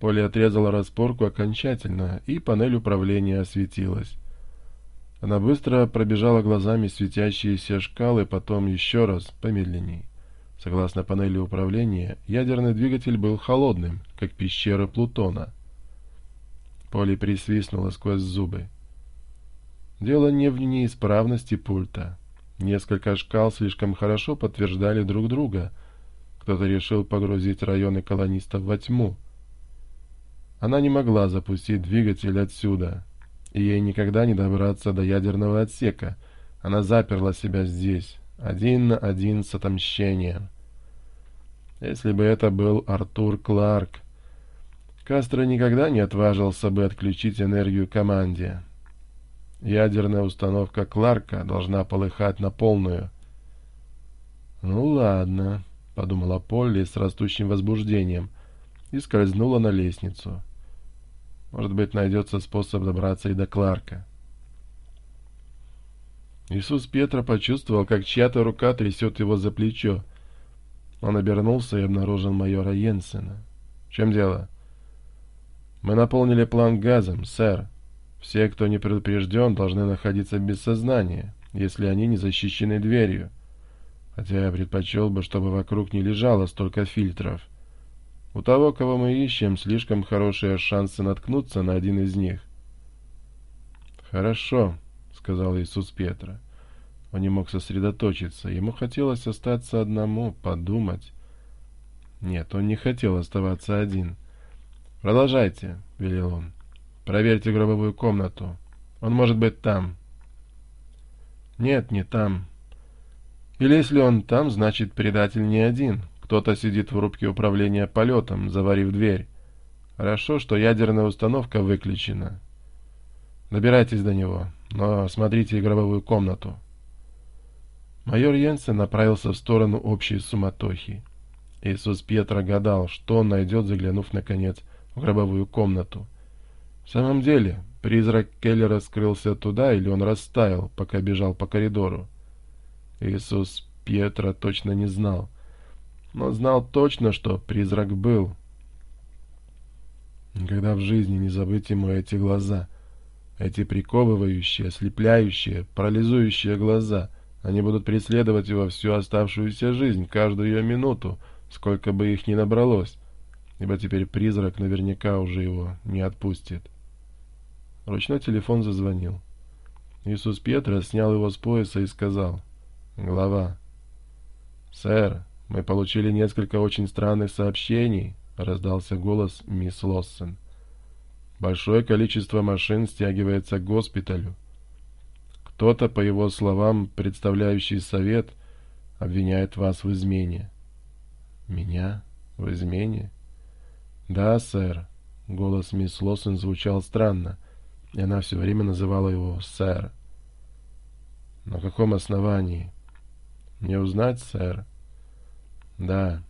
Поля отрезала распорку окончательно, и панель управления осветилась. Она быстро пробежала глазами светящиеся шкалы, потом еще раз, помедленней. Согласно панели управления, ядерный двигатель был холодным, как пещера Плутона. Поле присвистнуло сквозь зубы. Дело не в неисправности пульта. Несколько шкал слишком хорошо подтверждали друг друга. Кто-то решил погрузить районы колонистов во тьму — она не могла запустить двигатель отсюда, и ей никогда не добраться до ядерного отсека. Она заперла себя здесь, один на один с отомщением. Если бы это был Артур Кларк, Кастро никогда не отважился бы отключить энергию команде. Ядерная установка Кларка должна полыхать на полную. «Ну ладно», — подумала Полли с растущим возбуждением и скользнула на лестницу. Может быть, найдется способ добраться и до Кларка. Иисус Петра почувствовал, как чья-то рука трясет его за плечо. Он обернулся и обнаружил майора Йенсена. «В чем дело?» «Мы наполнили план газом, сэр. Все, кто не предупрежден, должны находиться без сознания, если они не защищены дверью. Хотя я предпочел бы, чтобы вокруг не лежало столько фильтров». У того, кого мы ищем, слишком хорошие шансы наткнуться на один из них. «Хорошо», — сказал Иисус Петра. Он не мог сосредоточиться. Ему хотелось остаться одному, подумать. Нет, он не хотел оставаться один. «Продолжайте», — велел он. «Проверьте гробовую комнату. Он может быть там». «Нет, не там. Или если он там, значит, предатель не один». Кто-то сидит в рубке управления полетом, заварив дверь. Хорошо, что ядерная установка выключена. Добирайтесь до него, но смотрите игровую комнату. Майор Йенсен направился в сторону общей суматохи. Иисус Петра гадал, что он найдет, заглянув, наконец, в гробовую комнату. В самом деле, призрак Келлера скрылся туда, или он растаял, пока бежал по коридору. Иисус Петра точно не знал но знал точно, что призрак был. Никогда в жизни не забыть ему эти глаза. Эти приковывающие, ослепляющие, парализующие глаза. Они будут преследовать его всю оставшуюся жизнь, каждую ее минуту, сколько бы их ни набралось, ибо теперь призрак наверняка уже его не отпустит. Ручной телефон зазвонил. Иисус Петра снял его с пояса и сказал «Глава». «Сэр, мы получили несколько очень странных сообщений, раздался голос мисс Лоссон. Большое количество машин стягивается к госпиталю. Кто-то, по его словам, представляющий совет, обвиняет вас в измене. Меня? В измене? Да, сэр. Голос мисс Лоссон звучал странно, и она все время называла его «сэр». «На каком основании?» Мне узнать, сэр». Да.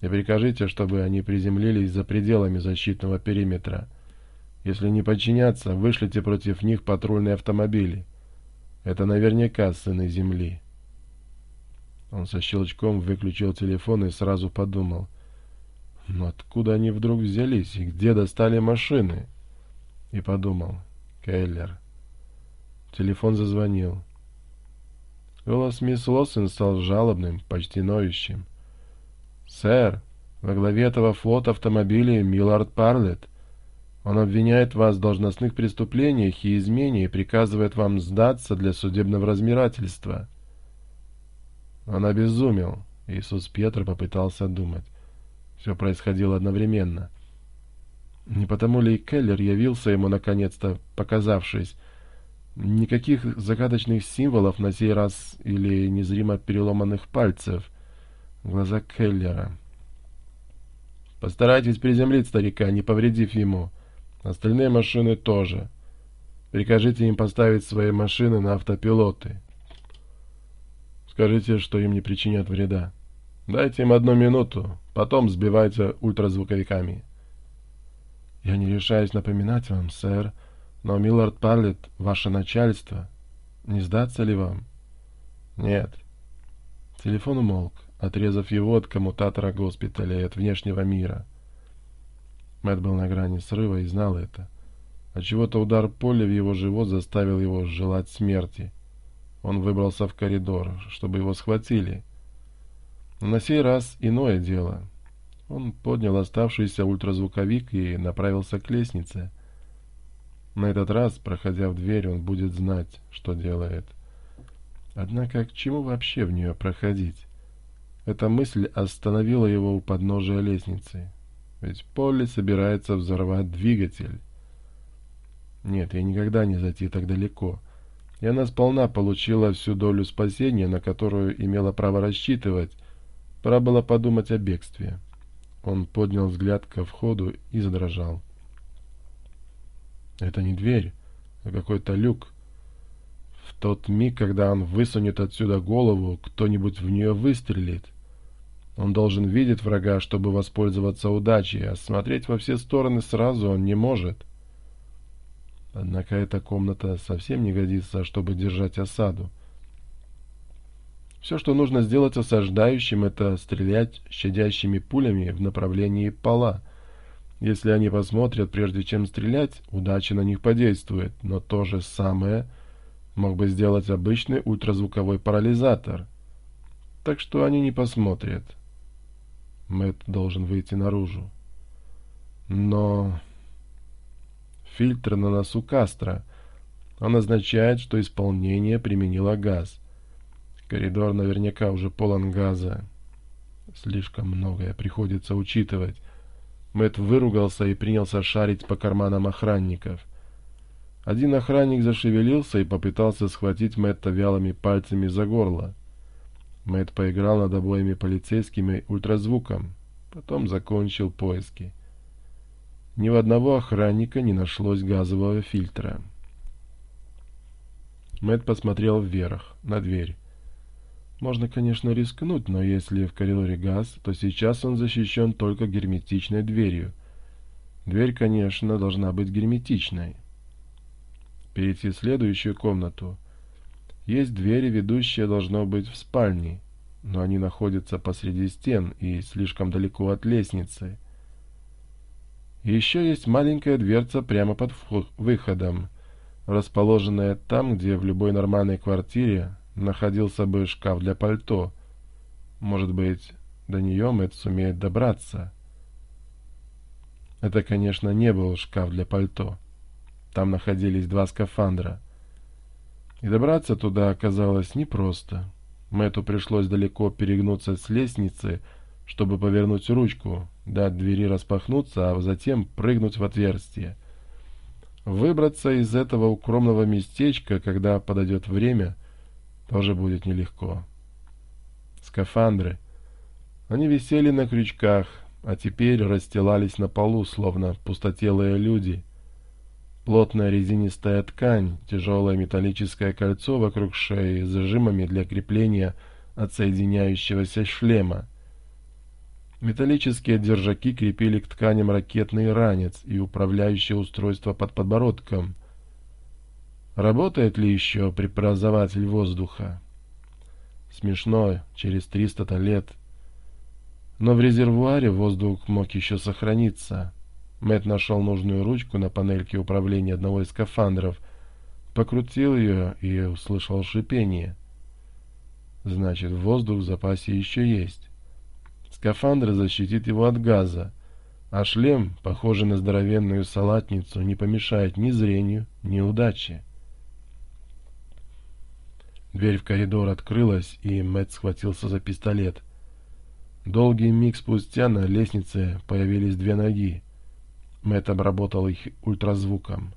И прикажите, чтобы они приземлились за пределами защитного периметра. Если не подчинятся, вышлите против них патрульные автомобили. Это наверняка сыны земли. Он со щелчком выключил телефон и сразу подумал. Но откуда они вдруг взялись и где достали машины? И подумал. Келлер. Телефон зазвонил. Голос мисс Лоссен стал жалобным, почти ноющим. Сэр, во главе этого флота автомобилей Миллард Парлетт. Он обвиняет вас в должностных преступлениях и измене и приказывает вам сдаться для судебного размирательства. Он обезумел. Иисус Петр попытался думать. Все происходило одновременно. Не потому ли и Келлер явился ему наконец-то, показавшись? Никаких загадочных символов на сей раз или незримо переломанных пальцев — Глаза Келлера. Постарайтесь приземлить старика, не повредив ему. Остальные машины тоже. Прикажите им поставить свои машины на автопилоты. Скажите, что им не причинят вреда. Дайте им одну минуту, потом сбивайте ультразвуковиками. Я не решаюсь напоминать вам, сэр, но Миллард Парлетт — ваше начальство. Не сдаться ли вам? Нет. Телефон умолк отрезав его от коммутатора госпиталя и от внешнего мира. Мэтт был на грани срыва и знал это. а чего-то удар поля в его живот заставил его желать смерти. Он выбрался в коридор, чтобы его схватили. Но на сей раз иное дело. Он поднял оставшийся ультразвуковик и направился к лестнице. На этот раз, проходя в дверь, он будет знать, что делает. Однако к чему вообще в нее проходить? Эта мысль остановила его у подножия лестницы. Ведь Полли собирается взорвать двигатель. Нет, я никогда не зайти так далеко. И она сполна получила всю долю спасения, на которую имела право рассчитывать. Пора было подумать о бегстве. Он поднял взгляд ко входу и задрожал. Это не дверь, а какой-то люк. В тот миг, когда он высунет отсюда голову, кто-нибудь в нее выстрелит. Он должен видеть врага, чтобы воспользоваться удачей, а смотреть во все стороны сразу он не может. Однако эта комната совсем не годится, чтобы держать осаду. Все, что нужно сделать осаждающим, это стрелять щадящими пулями в направлении пола. Если они посмотрят, прежде чем стрелять, удача на них подействует, но то же самое мог бы сделать обычный ультразвуковой парализатор. Так что они не посмотрят. Мэтт должен выйти наружу. Но... Фильтр на носу Кастро. Он означает, что исполнение применило газ. Коридор наверняка уже полон газа. Слишком многое приходится учитывать. Мэтт выругался и принялся шарить по карманам охранников. Один охранник зашевелился и попытался схватить Мэтта вялыми пальцами за горло. Мэтт поиграл над обоими полицейскими ультразвуком, потом закончил поиски. Ни у одного охранника не нашлось газового фильтра. Мэтт посмотрел вверх, на дверь. Можно, конечно, рискнуть, но если в коридоре газ, то сейчас он защищен только герметичной дверью. Дверь, конечно, должна быть герметичной. Перейти в следующую комнату. Есть двери, ведущие, должно быть, в спальне, но они находятся посреди стен и слишком далеко от лестницы. И еще есть маленькая дверца прямо под выходом, расположенная там, где в любой нормальной квартире находился бы шкаф для пальто. Может быть, до нее Мэтт сумеет добраться. Это, конечно, не был шкаф для пальто. Там находились два скафандра — и добраться туда оказалось непросто. Мэтту пришлось далеко перегнуться с лестницы, чтобы повернуть ручку, дать двери распахнуться, а затем прыгнуть в отверстие. Выбраться из этого укромного местечка, когда подойдет время, тоже будет нелегко. Скафандры. Они висели на крючках, а теперь расстилались на полу, словно пустотелые люди — Плотная резинистая ткань, тяжелое металлическое кольцо вокруг шеи с зажимами для крепления отсоединяющегося шлема. Металлические держаки крепили к тканям ракетный ранец и управляющее устройство под подбородком. Работает ли еще преобразователь воздуха? Смешно, через 300 лет. Но в резервуаре воздух мог еще сохраниться. Мэтт нашел нужную ручку на панельке управления одного из скафандров, покрутил ее и услышал шипение. Значит, воздух в запасе еще есть. Скафандр защитит его от газа, а шлем, похожий на здоровенную салатницу, не помешает ни зрению, ни удаче. Дверь в коридор открылась, и Мэтт схватился за пистолет. Долгий миг спустя на лестнице появились две ноги. Мэттом обработал их ультразвуком.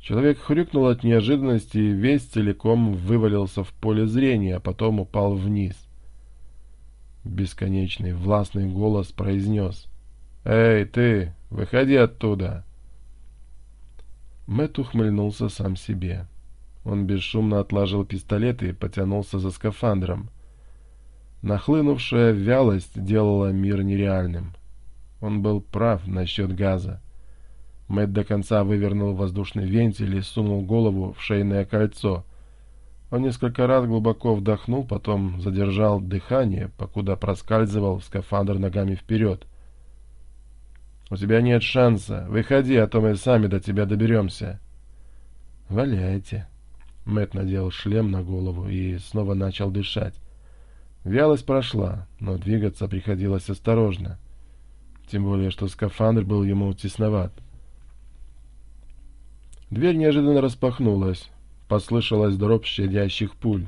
Человек хрюкнул от неожиданности и весь целиком вывалился в поле зрения, а потом упал вниз. Бесконечный властный голос произнес «Эй, ты, выходи оттуда!» Мэтт ухмыльнулся сам себе. Он бесшумно отложил пистолет и потянулся за скафандром. Нахлынувшая вялость делала мир нереальным. Он был прав насчет газа. Мэтт до конца вывернул воздушный вентиль и сунул голову в шейное кольцо. Он несколько раз глубоко вдохнул, потом задержал дыхание, покуда проскальзывал скафандр ногами вперед. «У тебя нет шанса. Выходи, а то мы сами до тебя доберемся». «Валяйте». Мэт надел шлем на голову и снова начал дышать. Вялость прошла, но двигаться приходилось осторожно тем более, что скафандр был ему тесноват. Дверь неожиданно распахнулась. Послышалось дробь щадящих пуль.